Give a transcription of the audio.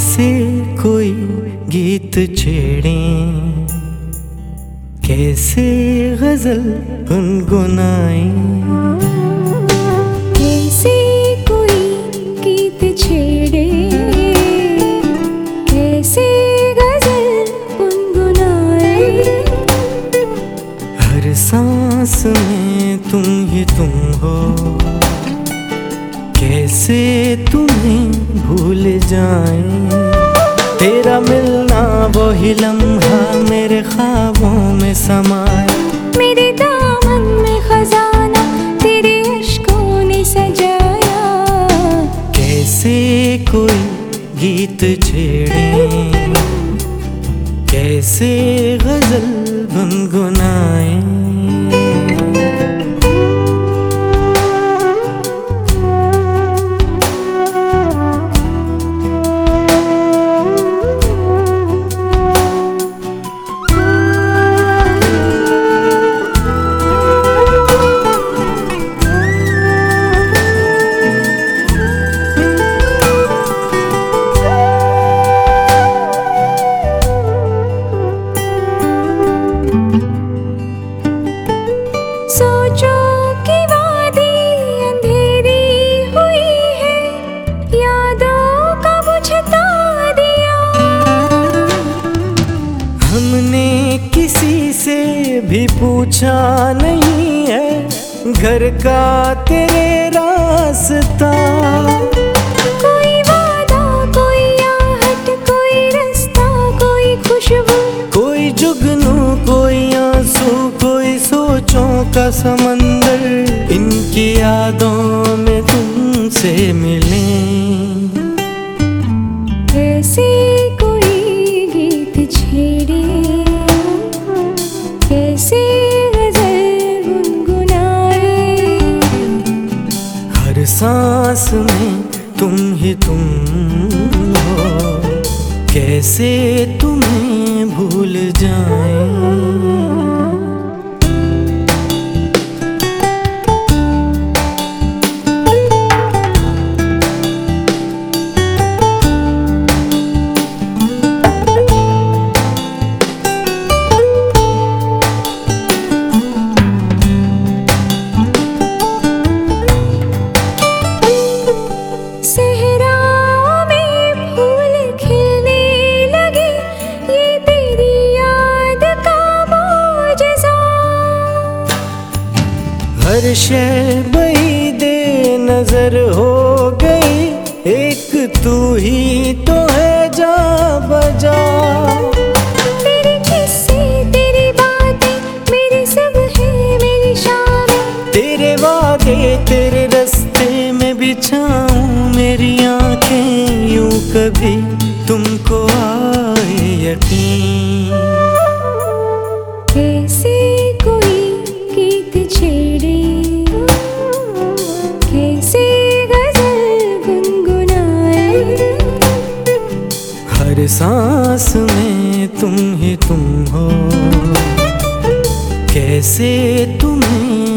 कैसे कोई गीत छेड़े। कैसे गज़ल गुनगुनाए। कैसे कोई गीत छेड़े। कैसे गज़ल गुनगुनाए। हर सांस में तुम ही तुम हो। कैसे तुम्हें भूल जाए? तेरा मिलना वही लम्हा मेरे ख्वाबों में समाए। मेरे दामन में खजाना तेरे अश्कों ने सजाया। कैसे कोई गीत छेड़े? कैसे गज़ल गुनगुनाए? से भी पूछा नहीं है घर का तेरे रास्ता। कोई वादा कोई आहट कोई रास्ता कोई खुशबू। कोई जुगनू कोई आँसू कोई सोचों का समंदर। इनकी यादों में तुमसे मिले। कैसे सांस में तुम ही तुम हो। कैसे तुम्हें भूल जाए? हर शय दे नज़र हो गई। एक तू ही तो है जा बजा। तेरे किस्से तेरी बातें मेरे सब है मेरी शामें तेरे वादे तेरे रास्ते में बिछाऊं मेरी आँखें यूँ कभी तुमको आए यकीन। पास में तुम ही तुम हो। कैसे तुम्हें